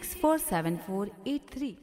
Six four seven four eight three.